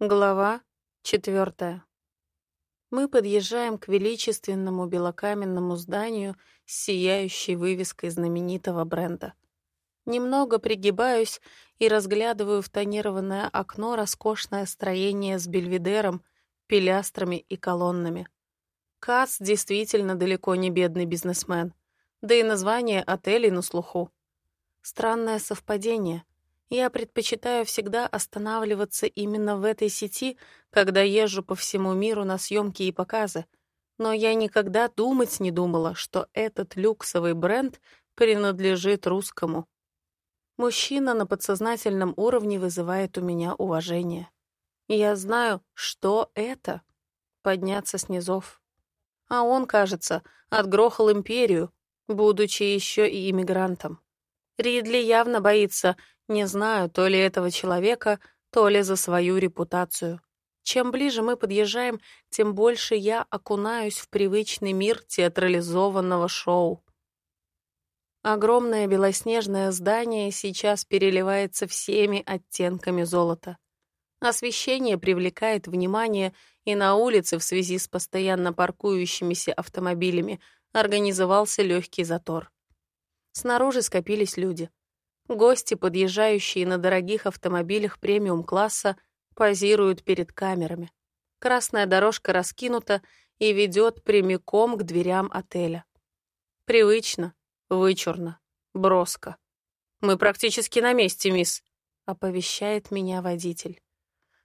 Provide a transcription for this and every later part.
Глава четвертая. Мы подъезжаем к величественному белокаменному зданию с сияющей вывеской знаменитого бренда. Немного пригибаюсь и разглядываю в тонированное окно роскошное строение с бельведером, пилястрами и колоннами. Кац действительно далеко не бедный бизнесмен, да и название отелей на слуху. Странное совпадение. Я предпочитаю всегда останавливаться именно в этой сети, когда езжу по всему миру на съемки и показы. Но я никогда думать не думала, что этот люксовый бренд принадлежит русскому. Мужчина на подсознательном уровне вызывает у меня уважение. Я знаю, что это — подняться с низов. А он, кажется, отгрохал империю, будучи еще и иммигрантом. Ридли явно боится не знаю, то ли этого человека, то ли за свою репутацию. Чем ближе мы подъезжаем, тем больше я окунаюсь в привычный мир театрализованного шоу. Огромное белоснежное здание сейчас переливается всеми оттенками золота. Освещение привлекает внимание, и на улице в связи с постоянно паркующимися автомобилями организовался легкий затор. Снаружи скопились люди. Гости, подъезжающие на дорогих автомобилях премиум-класса, позируют перед камерами. Красная дорожка раскинута и ведет прямиком к дверям отеля. Привычно, вычурно, броско. «Мы практически на месте, мисс», — оповещает меня водитель.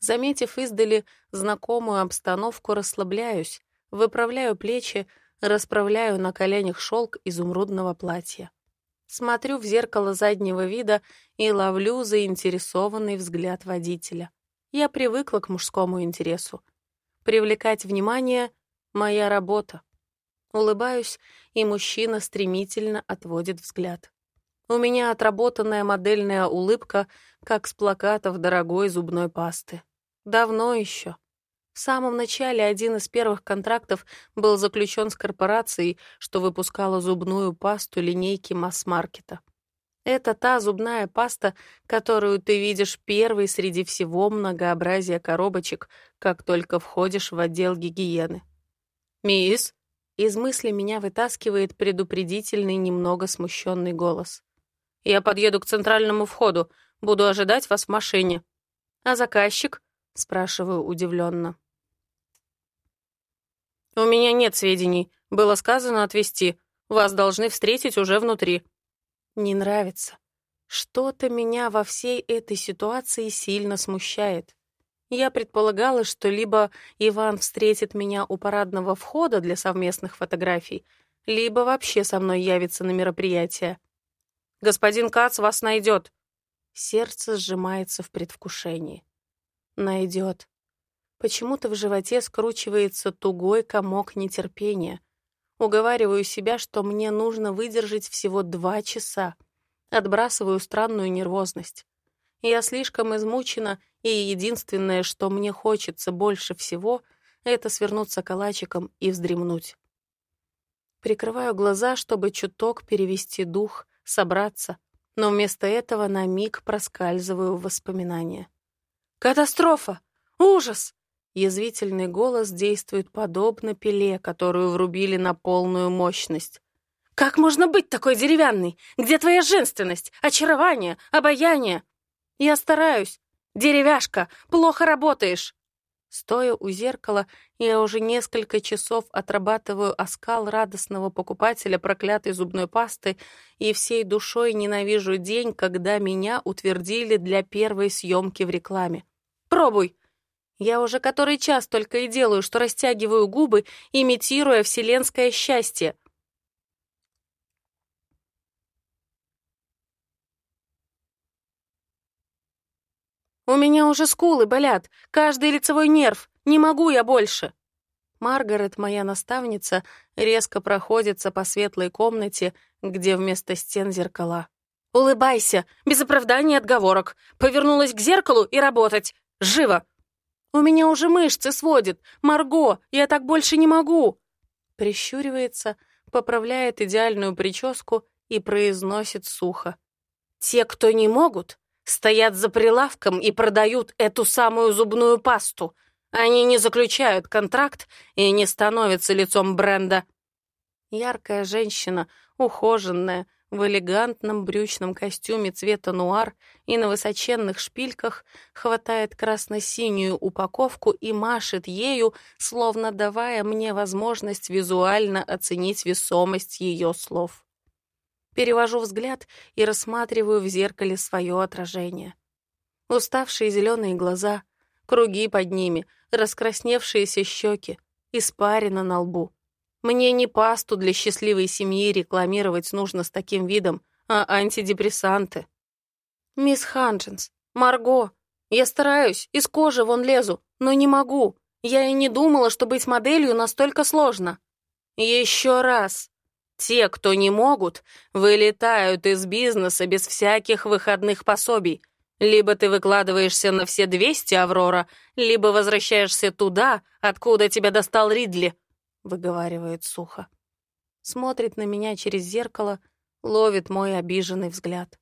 Заметив издали знакомую обстановку, расслабляюсь, выправляю плечи, расправляю на коленях шелк изумрудного платья. Смотрю в зеркало заднего вида и ловлю заинтересованный взгляд водителя. Я привыкла к мужскому интересу. Привлекать внимание — моя работа. Улыбаюсь, и мужчина стремительно отводит взгляд. У меня отработанная модельная улыбка, как с плакатов дорогой зубной пасты. Давно еще. В самом начале один из первых контрактов был заключен с корпорацией, что выпускала зубную пасту линейки масс-маркета. Это та зубная паста, которую ты видишь первой среди всего многообразия коробочек, как только входишь в отдел гигиены. «Мисс?» Из мысли меня вытаскивает предупредительный, немного смущенный голос. «Я подъеду к центральному входу. Буду ожидать вас в машине». «А заказчик?» — спрашиваю удивленно. «У меня нет сведений. Было сказано отвезти. Вас должны встретить уже внутри». «Не нравится. Что-то меня во всей этой ситуации сильно смущает. Я предполагала, что либо Иван встретит меня у парадного входа для совместных фотографий, либо вообще со мной явится на мероприятие. «Господин Кац вас найдет». Сердце сжимается в предвкушении. «Найдет. Почему-то в животе скручивается тугой комок нетерпения. Уговариваю себя, что мне нужно выдержать всего два часа. Отбрасываю странную нервозность. Я слишком измучена, и единственное, что мне хочется больше всего, это свернуться калачиком и вздремнуть. Прикрываю глаза, чтобы чуток перевести дух, собраться, но вместо этого на миг проскальзываю в воспоминания. «Катастрофа! Ужас! Язвительный голос действует подобно пиле, которую врубили на полную мощность. «Как можно быть такой деревянной? Где твоя женственность, очарование, обаяние?» «Я стараюсь. Деревяшка, плохо работаешь!» Стоя у зеркала, я уже несколько часов отрабатываю оскал радостного покупателя проклятой зубной пасты и всей душой ненавижу день, когда меня утвердили для первой съемки в рекламе. «Пробуй!» Я уже который час только и делаю, что растягиваю губы, имитируя вселенское счастье. У меня уже скулы болят, каждый лицевой нерв. Не могу я больше. Маргарет, моя наставница, резко проходится по светлой комнате, где вместо стен зеркала. «Улыбайся, без оправданий и отговорок. Повернулась к зеркалу и работать. Живо!» У меня уже мышцы сводит. Марго, я так больше не могу!» Прищуривается, поправляет идеальную прическу и произносит сухо. «Те, кто не могут, стоят за прилавком и продают эту самую зубную пасту. Они не заключают контракт и не становятся лицом бренда. Яркая женщина, ухоженная, в элегантном брючном костюме цвета нуар и на высоченных шпильках хватает красно-синюю упаковку и машет ею, словно давая мне возможность визуально оценить весомость ее слов. Перевожу взгляд и рассматриваю в зеркале свое отражение. Уставшие зеленые глаза, круги под ними, раскрасневшиеся щеки, испарина на лбу. Мне не пасту для счастливой семьи рекламировать нужно с таким видом, а антидепрессанты. Мисс Ханджинс, Марго, я стараюсь, из кожи вон лезу, но не могу. Я и не думала, что быть моделью настолько сложно. Еще раз. Те, кто не могут, вылетают из бизнеса без всяких выходных пособий. Либо ты выкладываешься на все 200, Аврора, либо возвращаешься туда, откуда тебя достал Ридли выговаривает сухо. Смотрит на меня через зеркало, ловит мой обиженный взгляд.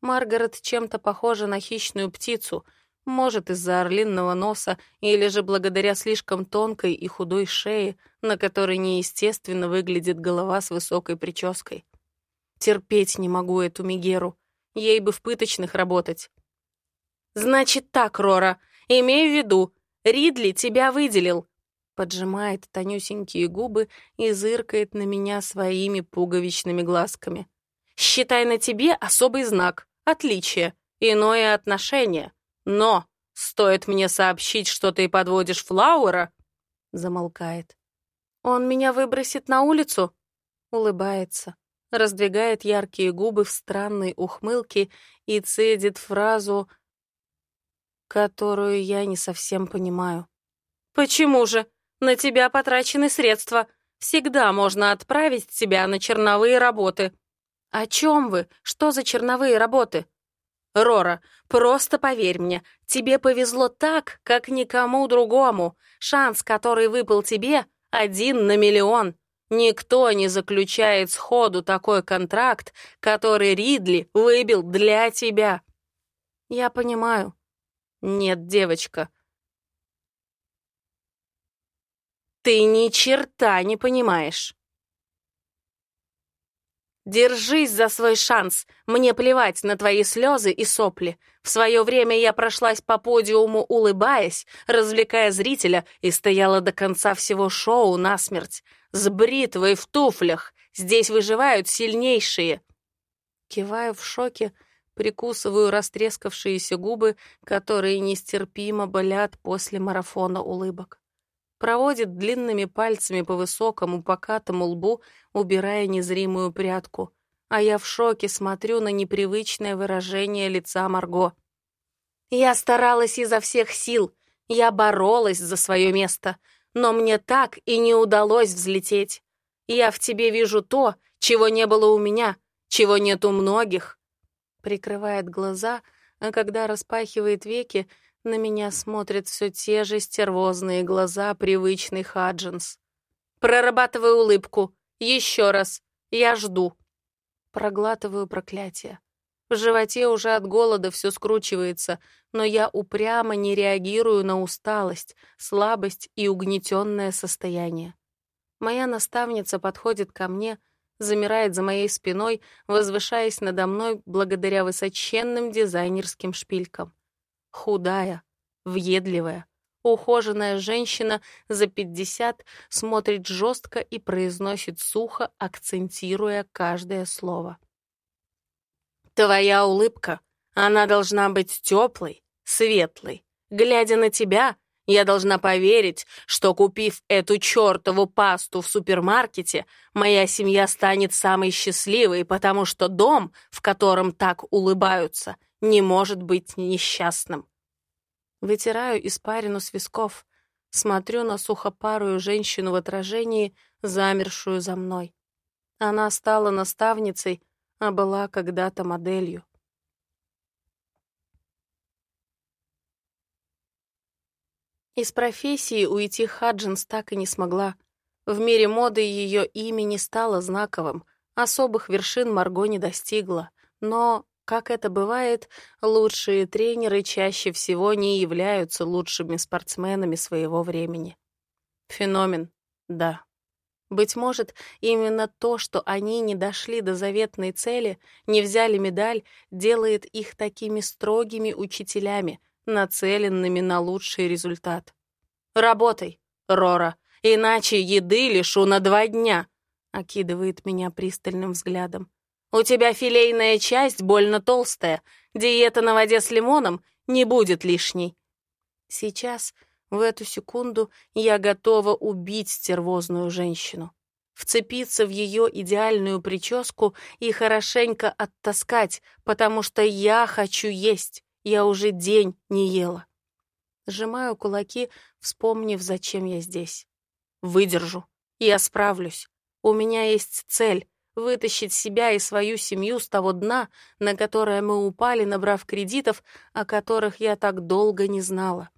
Маргарет чем-то похожа на хищную птицу, может, из-за орлинного носа или же благодаря слишком тонкой и худой шее, на которой неестественно выглядит голова с высокой прической. Терпеть не могу эту Мигеру. Ей бы в пыточных работать. «Значит так, Рора, имей в виду, Ридли тебя выделил поджимает тонюсенькие губы и зыркает на меня своими пуговичными глазками. «Считай на тебе особый знак, отличие, иное отношение. Но стоит мне сообщить, что ты подводишь Флауэра...» Замолкает. «Он меня выбросит на улицу?» Улыбается, раздвигает яркие губы в странной ухмылке и цедит фразу, которую я не совсем понимаю. «Почему же? На тебя потрачены средства. Всегда можно отправить тебя на черновые работы». «О чем вы? Что за черновые работы?» «Рора, просто поверь мне, тебе повезло так, как никому другому. Шанс, который выпал тебе, один на миллион. Никто не заключает сходу такой контракт, который Ридли выбил для тебя». «Я понимаю». «Нет, девочка, Ты ни черта не понимаешь. Держись за свой шанс. Мне плевать на твои слезы и сопли. В свое время я прошлась по подиуму, улыбаясь, развлекая зрителя, и стояла до конца всего шоу насмерть. С бритвой в туфлях. Здесь выживают сильнейшие. Киваю в шоке, прикусываю растрескавшиеся губы, которые нестерпимо болят после марафона улыбок проводит длинными пальцами по высокому покатому лбу, убирая незримую прядку. А я в шоке смотрю на непривычное выражение лица Марго. Я старалась изо всех сил, я боролась за свое место, но мне так и не удалось взлететь. Я в тебе вижу то, чего не было у меня, чего нет у многих. Прикрывает глаза, а когда распахивает веки, на меня смотрят все те же стервозные глаза привычный Хаджинс. Прорабатываю улыбку. Еще раз. Я жду. Проглатываю проклятие. В животе уже от голода все скручивается, но я упрямо не реагирую на усталость, слабость и угнетенное состояние. Моя наставница подходит ко мне, замирает за моей спиной, возвышаясь надо мной благодаря высоченным дизайнерским шпилькам худая, въедливая, ухоженная женщина за пятьдесят смотрит жестко и произносит сухо, акцентируя каждое слово. «Твоя улыбка, она должна быть теплой, светлой. Глядя на тебя, я должна поверить, что, купив эту чертову пасту в супермаркете, моя семья станет самой счастливой, потому что дом, в котором так улыбаются, не может быть несчастным. Вытираю испарину с висков, смотрю на сухопарую женщину в отражении, замершую за мной. Она стала наставницей, а была когда-то моделью. Из профессии уйти Хаджинс так и не смогла. В мире моды ее имя не стало знаковым, особых вершин Марго не достигла. Но как это бывает, лучшие тренеры чаще всего не являются лучшими спортсменами своего времени. Феномен, да. Быть может, именно то, что они не дошли до заветной цели, не взяли медаль, делает их такими строгими учителями, нацеленными на лучший результат. «Работай, Рора, иначе еды лишу на два дня», окидывает меня пристальным взглядом. «У тебя филейная часть больно толстая, диета на воде с лимоном не будет лишней». Сейчас в эту секунду я готова убить стервозную женщину, вцепиться в ее идеальную прическу и хорошенько оттаскать, потому что я хочу есть, я уже день не ела. Сжимаю кулаки, вспомнив, зачем я здесь. Выдержу, я справлюсь. У меня есть цель — вытащить себя и свою семью с того дна, на которое мы упали, набрав кредитов, о которых я так долго не знала.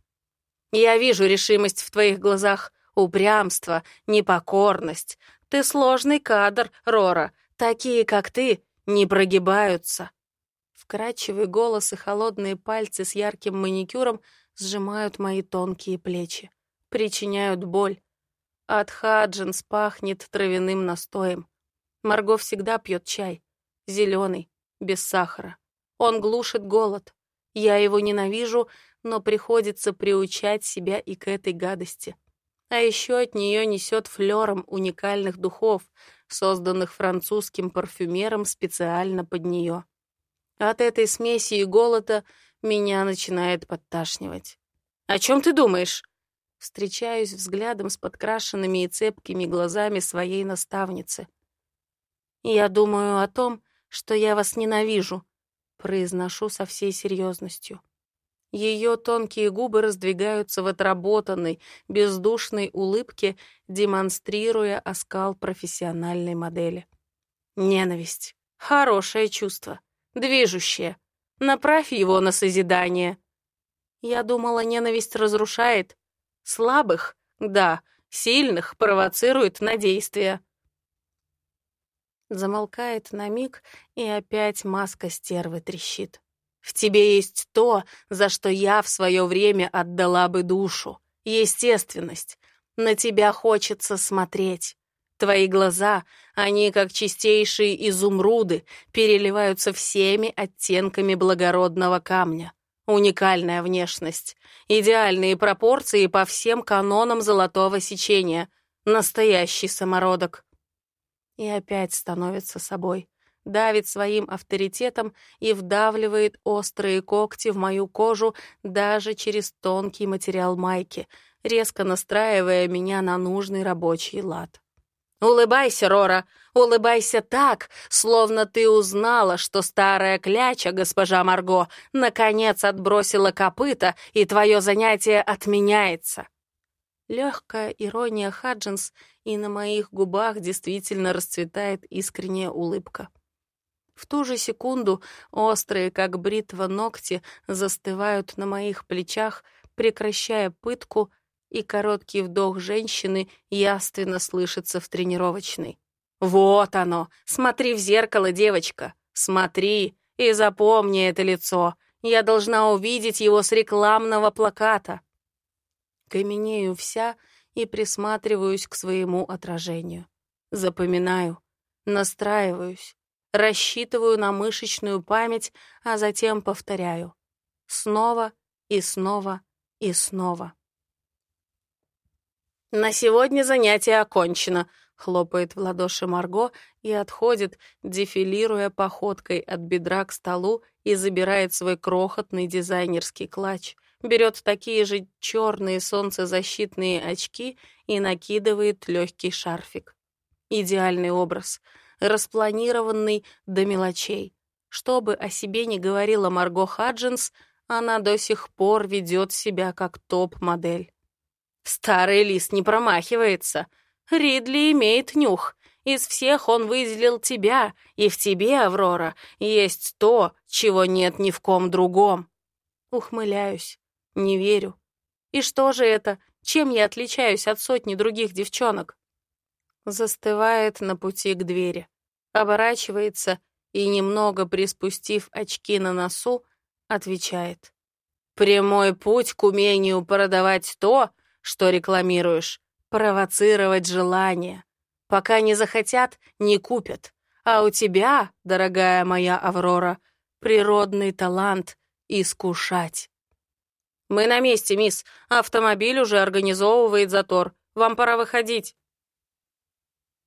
Я вижу решимость в твоих глазах, упрямство, непокорность. Ты сложный кадр, Рора. Такие, как ты, не прогибаются. Вкрадчивый голос и холодные пальцы с ярким маникюром сжимают мои тонкие плечи, причиняют боль. От Хаджинс пахнет травяным настоем. Марго всегда пьет чай, зеленый, без сахара. Он глушит голод. Я его ненавижу, но приходится приучать себя и к этой гадости. А еще от нее несет флером уникальных духов, созданных французским парфюмером специально под нее. От этой смеси и голода меня начинает подташнивать. «О чем ты думаешь?» Встречаюсь взглядом с подкрашенными и цепкими глазами своей наставницы. «Я думаю о том, что я вас ненавижу», произношу со всей серьезностью. Ее тонкие губы раздвигаются в отработанной, бездушной улыбке, демонстрируя оскал профессиональной модели. Ненависть. Хорошее чувство. Движущее. Направь его на созидание. Я думала, ненависть разрушает. Слабых, да, сильных провоцирует на действия. Замолкает на миг, и опять маска стервы трещит. В тебе есть то, за что я в свое время отдала бы душу. Естественность. На тебя хочется смотреть. Твои глаза, они как чистейшие изумруды, переливаются всеми оттенками благородного камня. Уникальная внешность, идеальные пропорции по всем канонам золотого сечения. Настоящий самородок. И опять становится собой давит своим авторитетом и вдавливает острые когти в мою кожу даже через тонкий материал майки, резко настраивая меня на нужный рабочий лад. «Улыбайся, Рора, улыбайся так, словно ты узнала, что старая кляча, госпожа Марго, наконец отбросила копыта, и твое занятие отменяется». Легкая ирония Хаджинс, и на моих губах действительно расцветает искренняя улыбка. В ту же секунду острые, как бритва, ногти застывают на моих плечах, прекращая пытку, и короткий вдох женщины яственно слышится в тренировочной. «Вот оно! Смотри в зеркало, девочка! Смотри и запомни это лицо! Я должна увидеть его с рекламного плаката!» Каменею вся и присматриваюсь к своему отражению. Запоминаю, настраиваюсь, рассчитываю на мышечную память, а затем повторяю. Снова и снова и снова. «На сегодня занятие окончено», — хлопает в ладоши Марго и отходит, дефилируя походкой от бедра к столу и забирает свой крохотный дизайнерский клатч, берет такие же черные солнцезащитные очки и накидывает легкий шарфик. Идеальный образ — распланированный до мелочей. Что бы о себе ни говорила Марго Хаджинс, она до сих пор ведет себя как топ-модель. Старый лис не промахивается. Ридли имеет нюх. Из всех он выделил тебя, и в тебе, Аврора, есть то, чего нет ни в ком другом. Ухмыляюсь, не верю. И что же это? Чем я отличаюсь от сотни других девчонок? Застывает на пути к двери. Оборачивается и, немного приспустив очки на носу, отвечает. «Прямой путь к умению продавать то, что рекламируешь, провоцировать желание. Пока не захотят, не купят. А у тебя, дорогая моя Аврора, природный талант искушать». «Мы на месте, мисс. Автомобиль уже организовывает затор. Вам пора выходить».